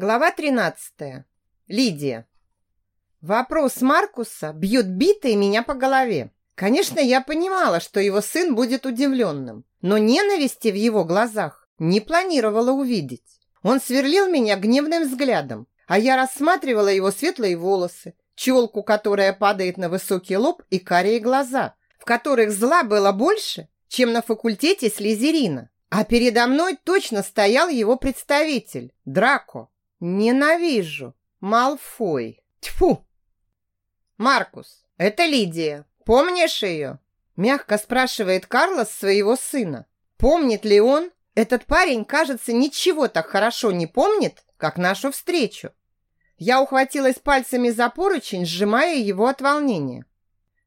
Глава 13. Лидия. Вопрос Маркуса бьет битой меня по голове. Конечно, я понимала, что его сын будет удивленным, но ненависти в его глазах не планировала увидеть. Он сверлил меня гневным взглядом, а я рассматривала его светлые волосы, челку, которая падает на высокий лоб, и карие глаза, в которых зла было больше, чем на факультете слизерина. А передо мной точно стоял его представитель, Драко. Ненавижу. Малфой. Тьфу. Маркус, это Лидия. Помнишь ее? Мягко спрашивает Карлос своего сына. Помнит ли он? Этот парень, кажется, ничего так хорошо не помнит, как нашу встречу. Я ухватилась пальцами за поручень, сжимая его от волнения.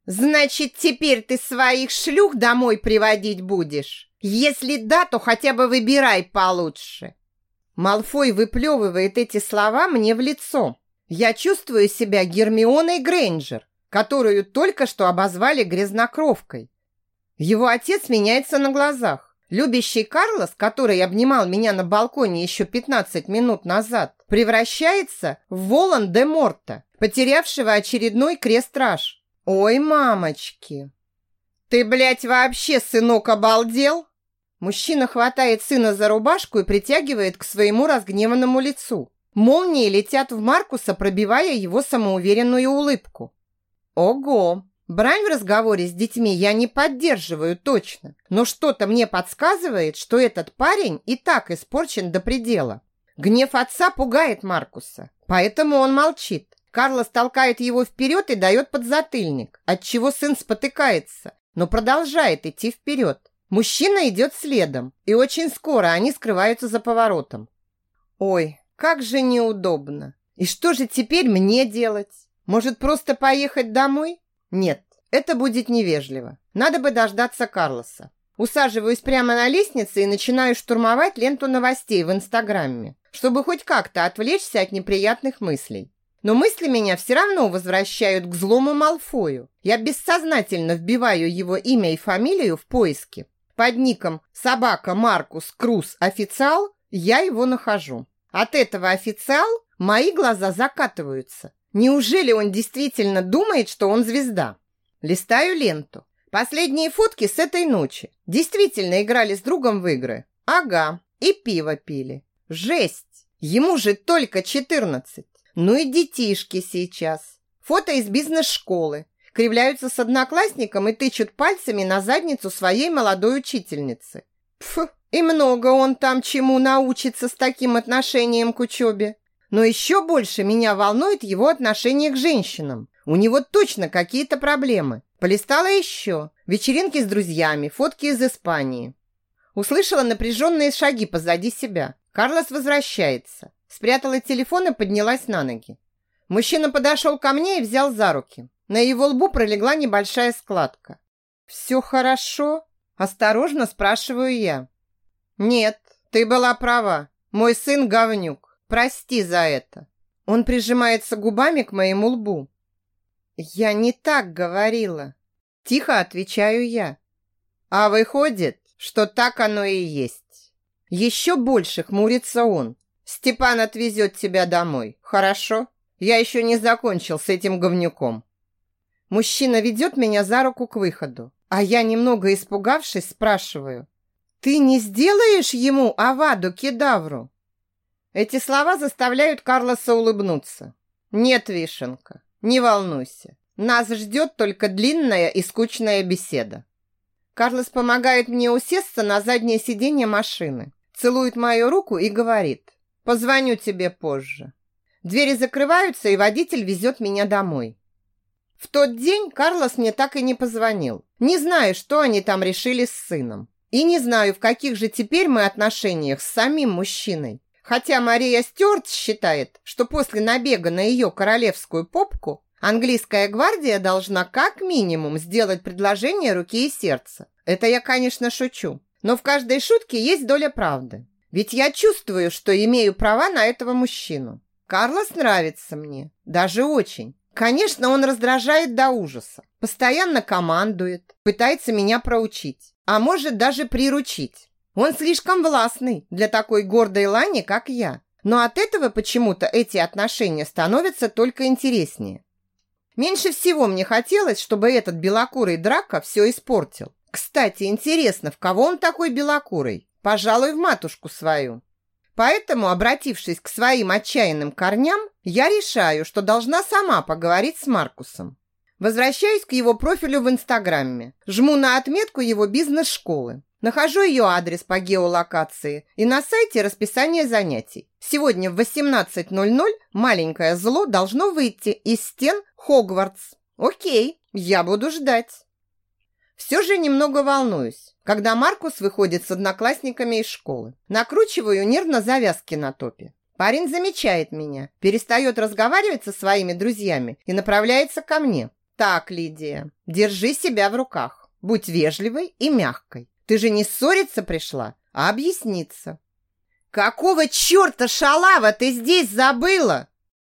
«Значит, теперь ты своих шлюх домой приводить будешь? Если да, то хотя бы выбирай получше!» Малфой выплевывает эти слова мне в лицо. Я чувствую себя Гермионой Грейнджер, которую только что обозвали грязнокровкой. Его отец меняется на глазах. Любящий Карлос, который обнимал меня на балконе еще 15 минут назад, превращается в Волан де Морта, потерявшего очередной крест-раж. Ой, мамочки! Ты, блядь, вообще, сынок, обалдел? Мужчина хватает сына за рубашку и притягивает к своему разгневанному лицу. Молнии летят в Маркуса, пробивая его самоуверенную улыбку. Ого! Брань в разговоре с детьми я не поддерживаю точно, но что-то мне подсказывает, что этот парень и так испорчен до предела. Гнев отца пугает Маркуса, поэтому он молчит. Карлос толкает его вперед и дает подзатыльник, отчего сын спотыкается, но продолжает идти вперед. Мужчина идет следом, и очень скоро они скрываются за поворотом. Ой, как же неудобно. И что же теперь мне делать? Может, просто поехать домой? Нет, это будет невежливо. Надо бы дождаться Карлоса. Усаживаюсь прямо на лестнице и начинаю штурмовать ленту новостей в Инстаграме, чтобы хоть как-то отвлечься от неприятных мыслей. Но мысли меня все равно возвращают к злому Малфою. Я бессознательно вбиваю его имя и фамилию в поиске под ником «Собака Маркус Круз Официал» я его нахожу. От этого официал мои глаза закатываются. Неужели он действительно думает, что он звезда? Листаю ленту. Последние фотки с этой ночи. Действительно играли с другом в игры. Ага, и пиво пили. Жесть! Ему же только 14. Ну и детишки сейчас. Фото из бизнес-школы кривляются с одноклассником и тычут пальцами на задницу своей молодой учительницы. Пф, и много он там чему научится с таким отношением к учебе. Но еще больше меня волнует его отношение к женщинам. У него точно какие-то проблемы. Полистала еще. Вечеринки с друзьями, фотки из Испании. Услышала напряженные шаги позади себя. Карлос возвращается. Спрятала телефон и поднялась на ноги. Мужчина подошел ко мне и взял за руки. На его лбу пролегла небольшая складка. «Все хорошо?» – осторожно спрашиваю я. «Нет, ты была права. Мой сын говнюк. Прости за это». Он прижимается губами к моему лбу. «Я не так говорила». Тихо отвечаю я. А выходит, что так оно и есть. Еще больше хмурится он. Степан отвезет тебя домой, хорошо? Я еще не закончил с этим говнюком. Мужчина ведет меня за руку к выходу, а я, немного испугавшись, спрашиваю. «Ты не сделаешь ему аваду кедавру?» Эти слова заставляют Карлоса улыбнуться. «Нет, Вишенка, не волнуйся. Нас ждет только длинная и скучная беседа». Карлос помогает мне усесться на заднее сиденье машины, целует мою руку и говорит «Позвоню тебе позже». Двери закрываются, и водитель везет меня домой. В тот день Карлос мне так и не позвонил. Не знаю, что они там решили с сыном. И не знаю, в каких же теперь мы отношениях с самим мужчиной. Хотя Мария Стюарт считает, что после набега на ее королевскую попку английская гвардия должна как минимум сделать предложение руки и сердца. Это я, конечно, шучу. Но в каждой шутке есть доля правды. Ведь я чувствую, что имею права на этого мужчину. Карлос нравится мне, даже очень. Конечно, он раздражает до ужаса. Постоянно командует, пытается меня проучить, а может даже приручить. Он слишком властный для такой гордой лани, как я. Но от этого почему-то эти отношения становятся только интереснее. Меньше всего мне хотелось, чтобы этот белокурый драка все испортил. Кстати, интересно, в кого он такой белокурый? Пожалуй, в матушку свою. Поэтому, обратившись к своим отчаянным корням, я решаю, что должна сама поговорить с Маркусом. Возвращаюсь к его профилю в Инстаграме. Жму на отметку его бизнес-школы. Нахожу ее адрес по геолокации и на сайте расписание занятий. Сегодня в 18.00 маленькое зло должно выйти из стен Хогвартс. Окей, я буду ждать. Все же немного волнуюсь, когда Маркус выходит с одноклассниками из школы. Накручиваю нервно завязки на топе. Парень замечает меня, перестает разговаривать со своими друзьями и направляется ко мне. Так, Лидия, держи себя в руках. Будь вежливой и мягкой. Ты же не ссориться пришла, а объясниться. Какого черта, шалава, ты здесь забыла?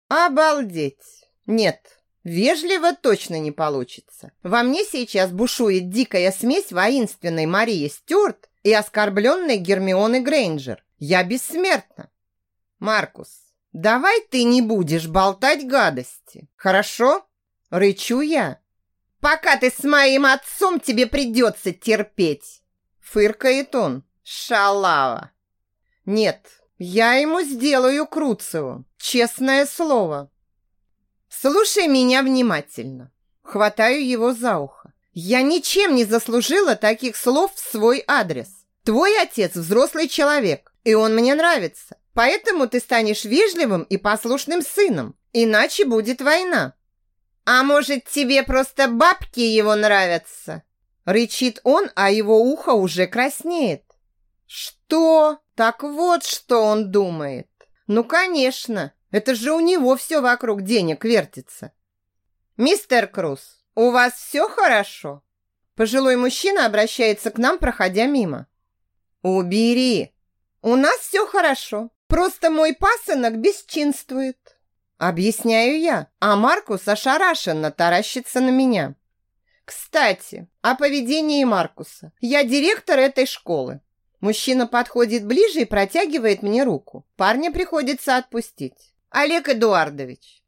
Обалдеть. Нет, вежливо точно не получится. Во мне сейчас бушует дикая смесь воинственной Марии Стюарт и оскорбленной Гермионы Грейнджер. Я бессмертна. Маркус, давай ты не будешь болтать гадости, хорошо? Рычу я. Пока ты с моим отцом тебе придется терпеть. Фыркает он. Шалава. Нет, я ему сделаю Круцеву. Честное слово. Слушай меня внимательно. Хватаю его за ухо. Я ничем не заслужила таких слов в свой адрес. Твой отец взрослый человек, и он мне нравится. Поэтому ты станешь вежливым и послушным сыном. Иначе будет война. «А может, тебе просто бабки его нравятся?» Рычит он, а его ухо уже краснеет. «Что? Так вот, что он думает. Ну, конечно, это же у него все вокруг денег вертится». «Мистер Круз, у вас все хорошо?» Пожилой мужчина обращается к нам, проходя мимо. «Убери! У нас все хорошо. Просто мой пасынок бесчинствует». Объясняю я, а Маркус ошарашенно таращится на меня. Кстати, о поведении Маркуса. Я директор этой школы. Мужчина подходит ближе и протягивает мне руку. Парня приходится отпустить. Олег Эдуардович.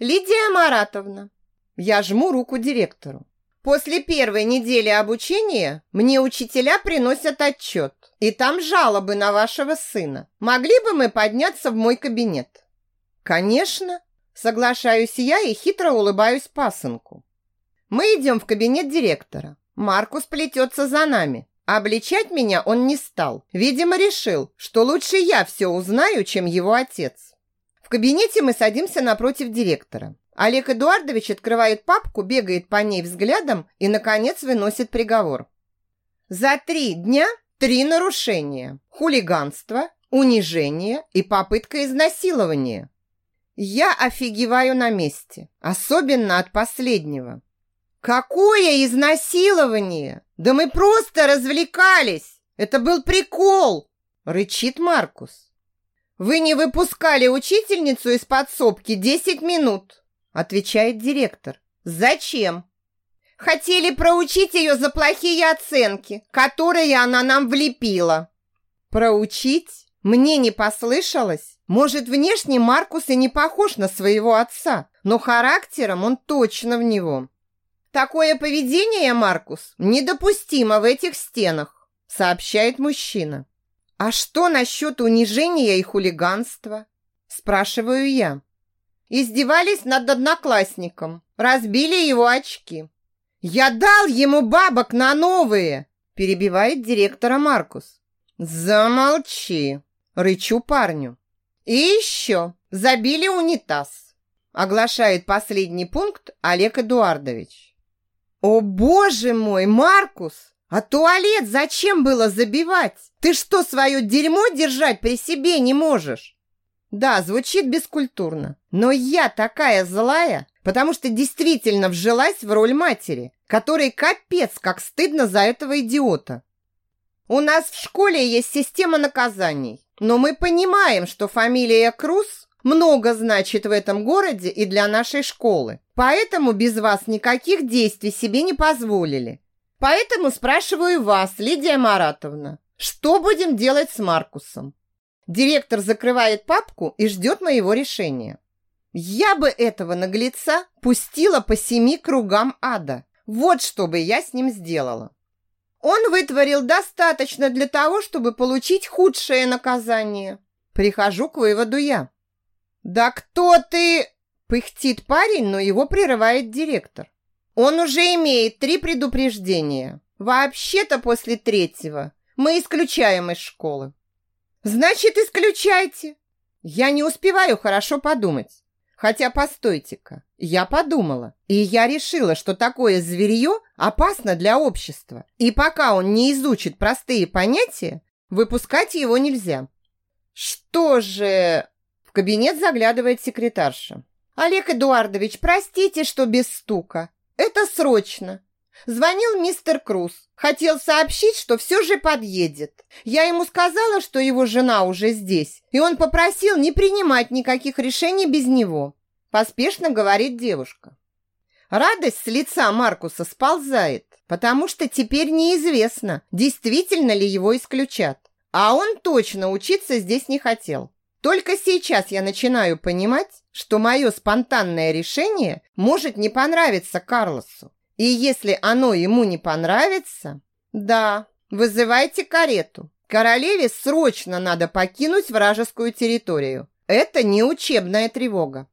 Лидия Маратовна. Я жму руку директору. После первой недели обучения мне учителя приносят отчет. И там жалобы на вашего сына. Могли бы мы подняться в мой кабинет? Конечно, соглашаюсь я и хитро улыбаюсь пасынку. Мы идем в кабинет директора. Маркус плетется за нами. Обличать меня он не стал. Видимо, решил, что лучше я все узнаю, чем его отец. Кабинете мы садимся напротив директора. Олег Эдуардович открывает папку, бегает по ней взглядом и, наконец, выносит приговор. За три дня три нарушения. Хулиганство, унижение и попытка изнасилования. Я офигеваю на месте, особенно от последнего. Какое изнасилование? Да мы просто развлекались. Это был прикол, рычит Маркус. Вы не выпускали учительницу из подсобки десять минут, отвечает директор. Зачем? Хотели проучить ее за плохие оценки, которые она нам влепила. Проучить? Мне не послышалось? Может, внешне Маркус и не похож на своего отца, но характером он точно в него. Такое поведение, Маркус, недопустимо в этих стенах, сообщает мужчина. А что насчет унижения и хулиганства? Спрашиваю я. Издевались над одноклассником, разбили его очки. Я дал ему бабок на новые, перебивает директора Маркус. Замолчи, рычу парню. И еще забили унитаз. Оглашает последний пункт Олег Эдуардович. О, боже мой, Маркус! А туалет зачем было забивать? Ты что, свое дерьмо держать при себе не можешь? Да, звучит бескультурно, но я такая злая, потому что действительно вжилась в роль матери, которой капец как стыдно за этого идиота. У нас в школе есть система наказаний. Но мы понимаем, что фамилия Круз много значит в этом городе и для нашей школы. Поэтому без вас никаких действий себе не позволили. Поэтому спрашиваю вас, Лидия Маратовна, что будем делать с Маркусом? Директор закрывает папку и ждет моего решения. Я бы этого наглеца пустила по семи кругам ада. Вот что бы я с ним сделала. Он вытворил достаточно для того, чтобы получить худшее наказание. Прихожу к выводу я. «Да кто ты?» – пыхтит парень, но его прерывает директор. Он уже имеет три предупреждения. Вообще-то после третьего мы исключаем из школы. Значит, исключайте. Я не успеваю хорошо подумать. Хотя, постойте-ка, я подумала, и я решила, что такое зверье опасно для общества. И пока он не изучит простые понятия, выпускать его нельзя. Что же... В кабинет заглядывает секретарша. Олег Эдуардович, простите, что без стука. Это срочно. Звонил мистер Круз. Хотел сообщить, что все же подъедет. Я ему сказала, что его жена уже здесь, и он попросил не принимать никаких решений без него. Поспешно говорит девушка. Радость с лица Маркуса сползает, потому что теперь неизвестно, действительно ли его исключат. А он точно учиться здесь не хотел. Только сейчас я начинаю понимать, что мое спонтанное решение может не понравиться Карлосу. И если оно ему не понравится, да, вызывайте карету. Королеве срочно надо покинуть вражескую территорию. Это не учебная тревога.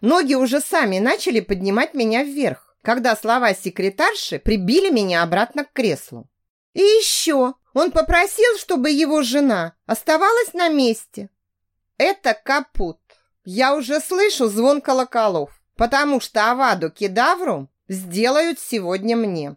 Ноги уже сами начали поднимать меня вверх, когда слова секретарши прибили меня обратно к креслу. И еще он попросил, чтобы его жена оставалась на месте. Это капут. Я уже слышу звон колоколов, потому что Аваду Кедавру сделают сегодня мне.